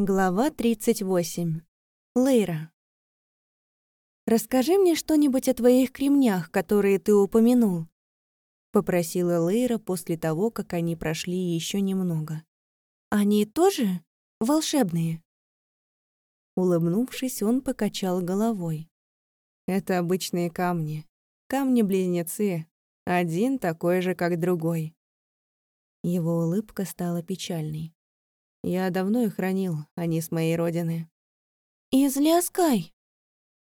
Глава 38. Лейра. «Расскажи мне что-нибудь о твоих кремнях, которые ты упомянул», — попросила Лейра после того, как они прошли еще немного. «Они тоже волшебные?» Улыбнувшись, он покачал головой. «Это обычные камни. Камни-близнецы. Один такой же, как другой». Его улыбка стала печальной. Я давно их хранил, они с моей родины. «Из Ляскай!»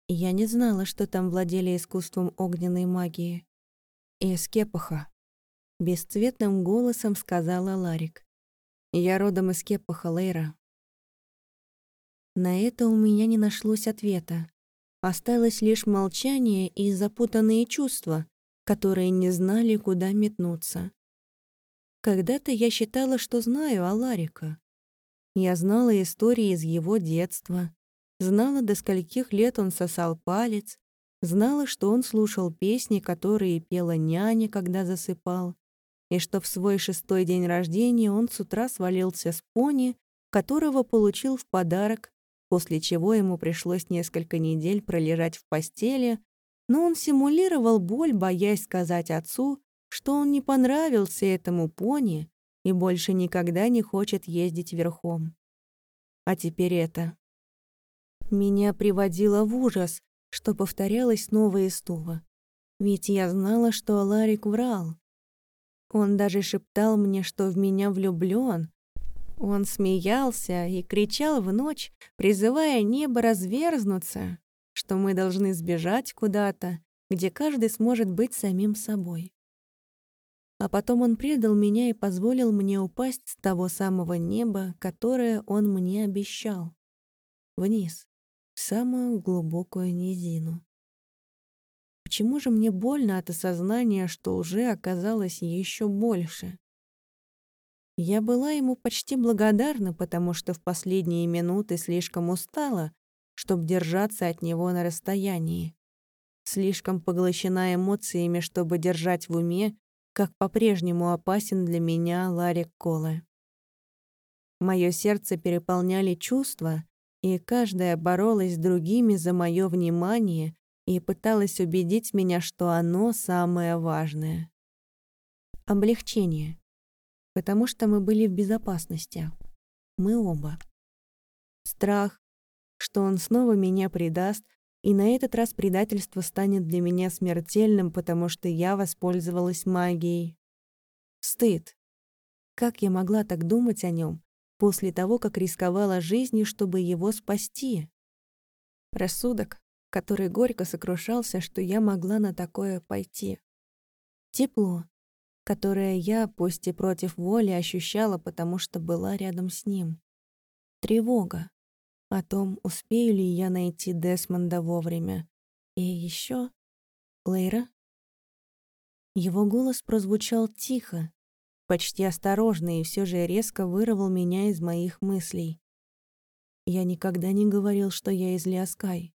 Я не знала, что там владели искусством огненной магии. «Из Кепаха», — бесцветным голосом сказала Ларик. «Я родом из Кепаха, Лейра». На это у меня не нашлось ответа. Осталось лишь молчание и запутанные чувства, которые не знали, куда метнуться. Когда-то я считала, что знаю Аларика. Я знала истории из его детства, знала, до скольких лет он сосал палец, знала, что он слушал песни, которые пела няня, когда засыпал, и что в свой шестой день рождения он с утра свалился с пони, которого получил в подарок, после чего ему пришлось несколько недель пролежать в постели, но он симулировал боль, боясь сказать отцу, что он не понравился этому пони, и больше никогда не хочет ездить верхом. А теперь это. Меня приводило в ужас, что повторялось снова и снова. Ведь я знала, что Аларик врал. Он даже шептал мне, что в меня влюблён. Он смеялся и кричал в ночь, призывая небо разверзнуться, что мы должны сбежать куда-то, где каждый сможет быть самим собой. А потом он предал меня и позволил мне упасть с того самого неба, которое он мне обещал. Вниз, в самую глубокую низину. Почему же мне больно от осознания, что уже оказалось еще больше? Я была ему почти благодарна, потому что в последние минуты слишком устала, чтобы держаться от него на расстоянии. Слишком поглощена эмоциями, чтобы держать в уме как по-прежнему опасен для меня Ларик Колы. Моё сердце переполняли чувства, и каждая боролась с другими за моё внимание и пыталась убедить меня, что оно самое важное. Облегчение. Потому что мы были в безопасности. Мы оба. Страх, что он снова меня предаст, и на этот раз предательство станет для меня смертельным, потому что я воспользовалась магией. Стыд. Как я могла так думать о нем после того, как рисковала жизнью, чтобы его спасти? Рассудок, который горько сокрушался, что я могла на такое пойти. Тепло, которое я, пусть и против воли, ощущала, потому что была рядом с ним. Тревога, о том, успею ли я найти Десмонда вовремя. И еще Лейра? Его голос прозвучал тихо, почти осторожно и все же резко вырвал меня из моих мыслей. Я никогда не говорил, что я из Лиаскай.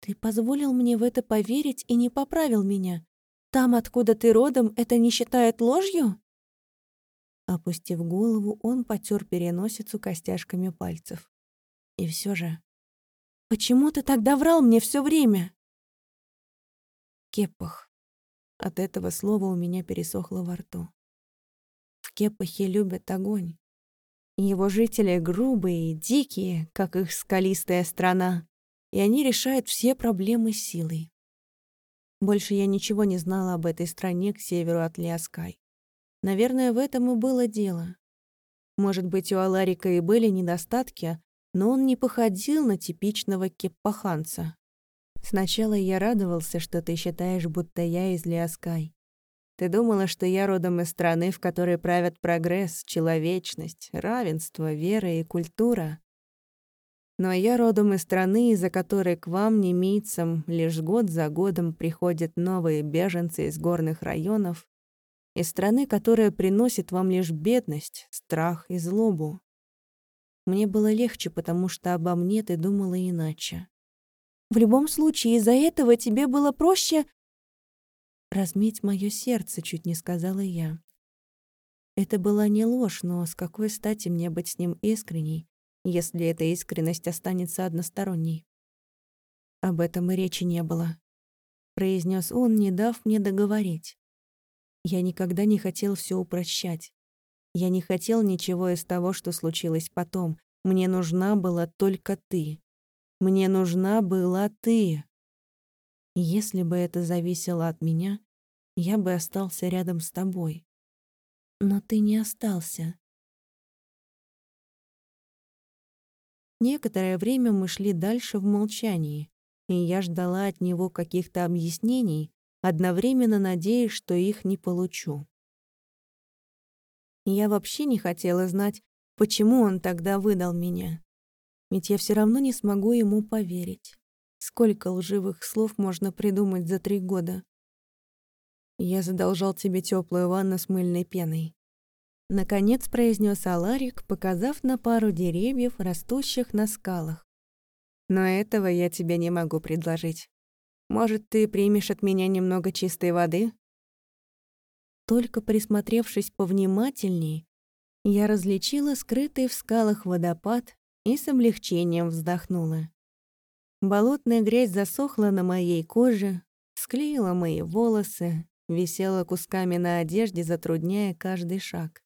Ты позволил мне в это поверить и не поправил меня. Там, откуда ты родом, это не считает ложью? Опустив голову, он потер переносицу костяшками пальцев. И все же... Почему ты тогда врал мне все время? Кепах. От этого слова у меня пересохло во рту. В Кепахе любят огонь. Его жители грубые и дикие, как их скалистая страна, и они решают все проблемы силой. Больше я ничего не знала об этой стране к северу от Лиаскай. Наверное, в этом и было дело. Может быть, у Аларика и были недостатки, но он не походил на типичного кеппаханца. Сначала я радовался, что ты считаешь, будто я из Лиаскай. Ты думала, что я родом из страны, в которой правят прогресс, человечность, равенство, вера и культура. Но я родом из страны, из-за которой к вам, немийцам, лишь год за годом приходят новые беженцы из горных районов, из страны, которая приносит вам лишь бедность, страх и злобу. Мне было легче, потому что обо мне ты думала иначе. В любом случае, из-за этого тебе было проще... Разметь мое сердце, чуть не сказала я. Это была не ложь, но с какой стати мне быть с ним искренней, если эта искренность останется односторонней. Об этом и речи не было, произнес он, не дав мне договорить. Я никогда не хотел все упрощать. Я не хотел ничего из того, что случилось потом. Мне нужна была только ты. Мне нужна была ты. Если бы это зависело от меня, я бы остался рядом с тобой. Но ты не остался. Некоторое время мы шли дальше в молчании, и я ждала от него каких-то объяснений, одновременно надеясь, что их не получу. Я вообще не хотела знать, почему он тогда выдал меня. Ведь я все равно не смогу ему поверить. Сколько лживых слов можно придумать за три года? Я задолжал тебе теплую ванну с мыльной пеной. Наконец произнес Аларик, показав на пару деревьев, растущих на скалах. Но этого я тебе не могу предложить. Может, ты примешь от меня немного чистой воды? Только присмотревшись повнимательней, я различила скрытый в скалах водопад и с облегчением вздохнула. Болотная грязь засохла на моей коже, склеила мои волосы, висела кусками на одежде, затрудняя каждый шаг.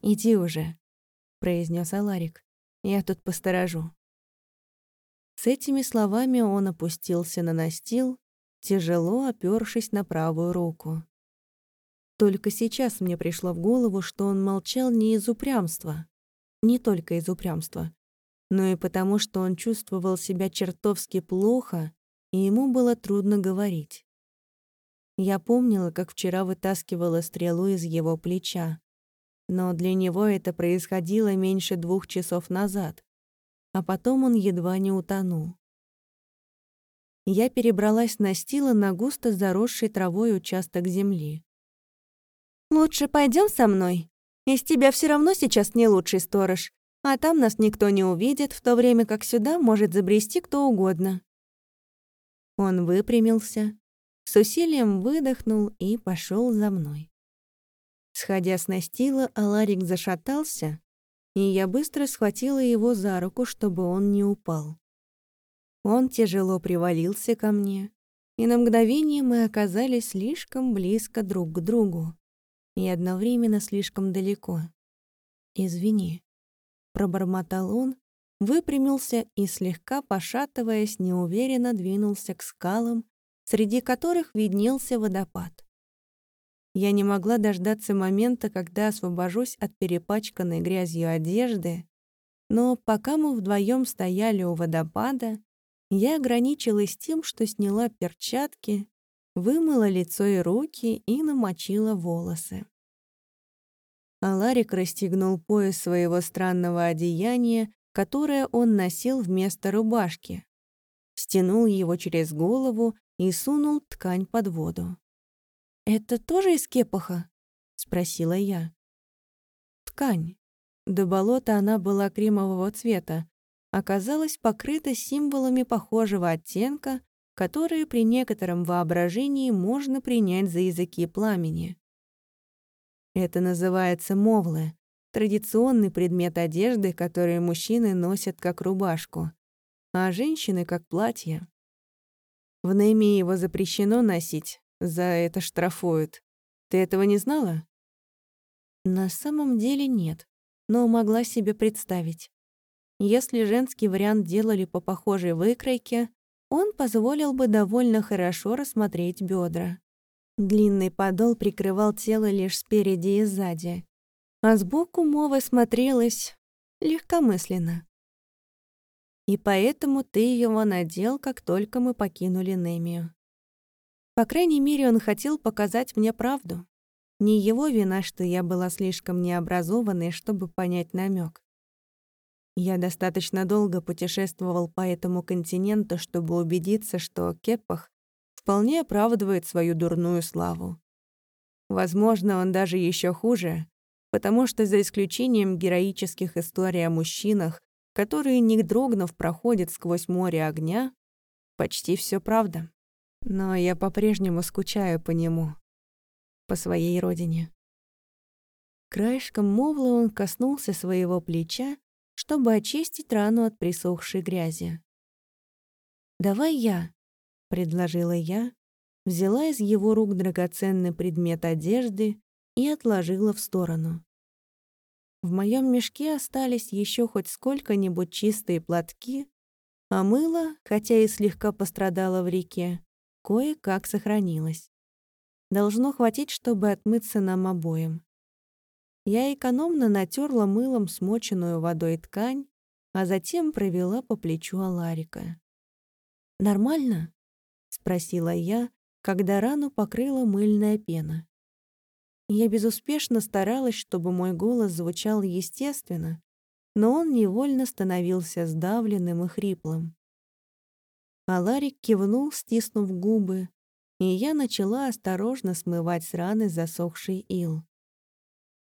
«Иди уже», — произнес Аларик. «Я тут посторожу». С этими словами он опустился на настил, тяжело опёршись на правую руку. Только сейчас мне пришло в голову, что он молчал не из упрямства, не только из упрямства, но и потому, что он чувствовал себя чертовски плохо, и ему было трудно говорить. Я помнила, как вчера вытаскивала стрелу из его плеча. Но для него это происходило меньше двух часов назад. А потом он едва не утонул. Я перебралась на стила на густо заросший травой участок земли. «Лучше пойдем со мной. Из тебя все равно сейчас не лучший сторож, а там нас никто не увидит, в то время как сюда может забрести кто угодно». Он выпрямился, с усилием выдохнул и пошел за мной. Сходя с настила, Аларик зашатался, и я быстро схватила его за руку, чтобы он не упал. Он тяжело привалился ко мне, и на мгновение мы оказались слишком близко друг к другу и одновременно слишком далеко. «Извини», — пробормотал он, выпрямился и, слегка пошатываясь, неуверенно двинулся к скалам, среди которых виднелся водопад. Я не могла дождаться момента, когда освобожусь от перепачканной грязью одежды, но пока мы вдвоем стояли у водопада, я ограничилась тем, что сняла перчатки, вымыла лицо и руки и намочила волосы. Аларик расстегнул пояс своего странного одеяния, которое он носил вместо рубашки, стянул его через голову и сунул ткань под воду. «Это тоже из кепаха?» — спросила я. Ткань. До болота она была кремового цвета, оказалась покрыта символами похожего оттенка, которые при некотором воображении можно принять за языки пламени. Это называется мовлы, традиционный предмет одежды, который мужчины носят как рубашку, а женщины — как платье. В Неме его запрещено носить, за это штрафуют. Ты этого не знала? На самом деле нет, но могла себе представить. Если женский вариант делали по похожей выкройке, он позволил бы довольно хорошо рассмотреть бедра. Длинный подол прикрывал тело лишь спереди и сзади, а сбоку мова смотрелась легкомысленно. И поэтому ты его надел, как только мы покинули Немию. По крайней мере, он хотел показать мне правду. Не его вина, что я была слишком необразованной, чтобы понять намек. Я достаточно долго путешествовал по этому континенту, чтобы убедиться, что Кеппах вполне оправдывает свою дурную славу. Возможно, он даже еще хуже, потому что за исключением героических историй о мужчинах, которые, не дрогнув, проходят сквозь море огня, почти все правда. Но я по-прежнему скучаю по нему, по своей родине. Краешком мовлы он коснулся своего плеча, чтобы очистить рану от присохшей грязи. «Давай я», — предложила я, взяла из его рук драгоценный предмет одежды и отложила в сторону. В моем мешке остались еще хоть сколько-нибудь чистые платки, а мыло, хотя и слегка пострадало в реке, кое-как сохранилось. Должно хватить, чтобы отмыться нам обоим. Я экономно натерла мылом смоченную водой ткань, а затем провела по плечу Аларика. «Нормально?» — спросила я, когда рану покрыла мыльная пена. Я безуспешно старалась, чтобы мой голос звучал естественно, но он невольно становился сдавленным и хриплым. Аларик кивнул, стиснув губы, и я начала осторожно смывать с раны засохший ил.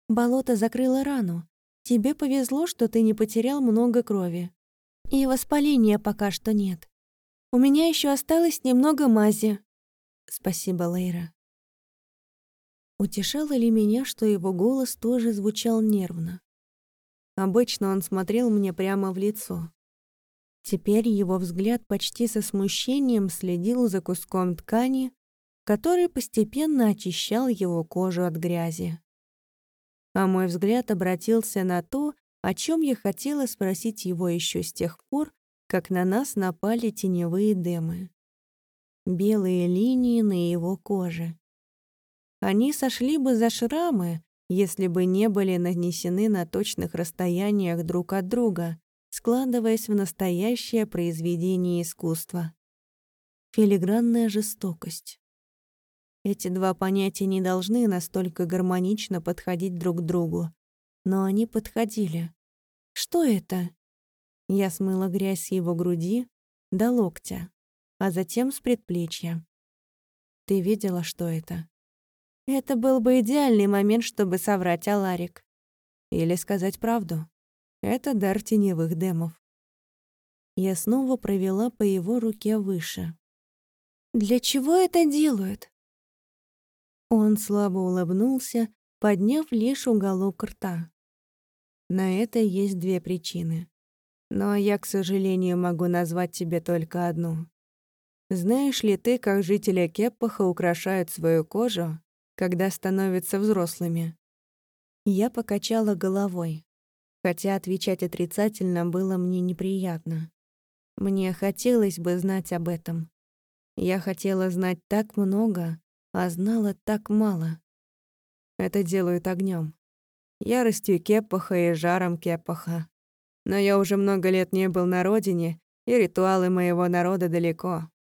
Болото закрыло рану. Тебе повезло, что ты не потерял много крови. И воспаления пока что нет. У меня еще осталось немного мази. Спасибо, Лейра. Утешало ли меня, что его голос тоже звучал нервно? Обычно он смотрел мне прямо в лицо. Теперь его взгляд почти со смущением следил за куском ткани, который постепенно очищал его кожу от грязи а мой взгляд обратился на то, о чем я хотела спросить его еще с тех пор, как на нас напали теневые демы. Белые линии на его коже. Они сошли бы за шрамы, если бы не были нанесены на точных расстояниях друг от друга, складываясь в настоящее произведение искусства. Филигранная жестокость. Эти два понятия не должны настолько гармонично подходить друг к другу. Но они подходили. Что это? Я смыла грязь с его груди до локтя, а затем с предплечья. Ты видела, что это? Это был бы идеальный момент, чтобы соврать Аларик. Или сказать правду. Это дар теневых демов. Я снова провела по его руке выше. «Для чего это делают?» Он слабо улыбнулся, подняв лишь уголок рта. На это есть две причины. Но я, к сожалению, могу назвать тебе только одну. Знаешь ли ты, как жители Кеппаха украшают свою кожу, когда становятся взрослыми? Я покачала головой, хотя отвечать отрицательно было мне неприятно. Мне хотелось бы знать об этом. Я хотела знать так много, а знала так мало. Это делают огнем, яростью кепаха и жаром кепаха. Но я уже много лет не был на родине, и ритуалы моего народа далеко.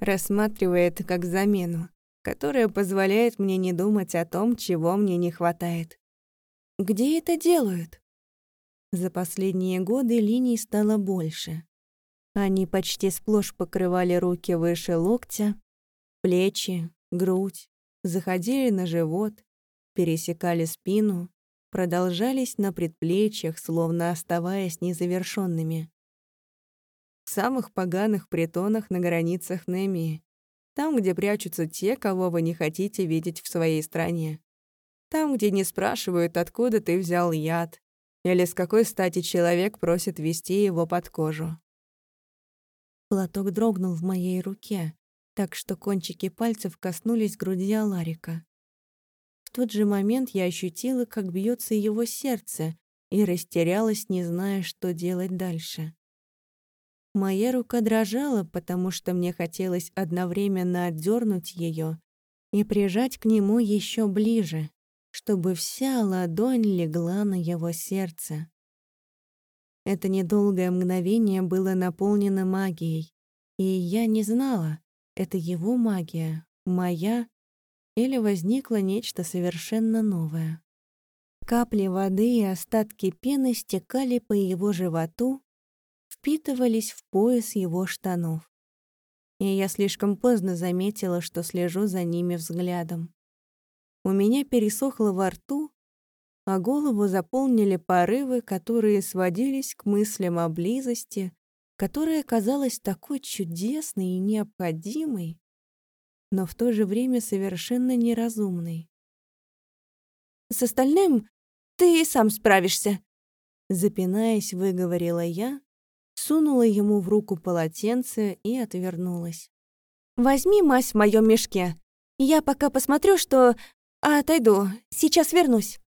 Рассматривая это как замену, которая позволяет мне не думать о том, чего мне не хватает. Где это делают? За последние годы линий стало больше. Они почти сплошь покрывали руки выше локтя, плечи, грудь, заходили на живот, пересекали спину, продолжались на предплечьях, словно оставаясь незавершенными. В самых поганых притонах на границах Немии, там, где прячутся те, кого вы не хотите видеть в своей стране. Там, где не спрашивают, откуда ты взял яд, или с какой стати человек просит ввести его под кожу. Платок дрогнул в моей руке, так что кончики пальцев коснулись груди Аларика. В тот же момент я ощутила, как бьется его сердце, и растерялась, не зная, что делать дальше. Моя рука дрожала, потому что мне хотелось одновременно отдернуть ее и прижать к нему еще ближе, чтобы вся ладонь легла на его сердце. Это недолгое мгновение было наполнено магией, и я не знала, это его магия, моя, или возникло нечто совершенно новое. Капли воды и остатки пены стекали по его животу, впитывались в пояс его штанов. И я слишком поздно заметила, что слежу за ними взглядом. У меня пересохло во рту, а голову заполнили порывы, которые сводились к мыслям о близости, которая казалась такой чудесной и необходимой, но в то же время совершенно неразумной. «С остальным ты и сам справишься», Запинаясь, выговорила я, сунула ему в руку полотенце и отвернулась. «Возьми мазь в моем мешке. Я пока посмотрю, что... А, отойду. Сейчас вернусь».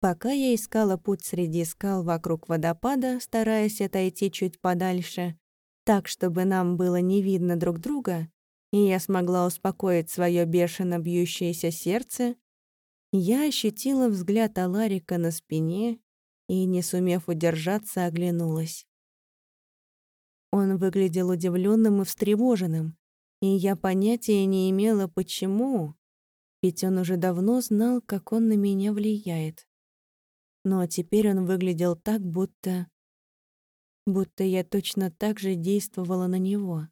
Пока я искала путь среди скал вокруг водопада, стараясь отойти чуть подальше, так, чтобы нам было не видно друг друга, и я смогла успокоить свое бешено бьющееся сердце, я ощутила взгляд Аларика на спине и, не сумев удержаться, оглянулась. Он выглядел удивленным и встревоженным, и я понятия не имела, почему, ведь он уже давно знал, как он на меня влияет но теперь он выглядел так, будто... будто я точно так же действовала на него.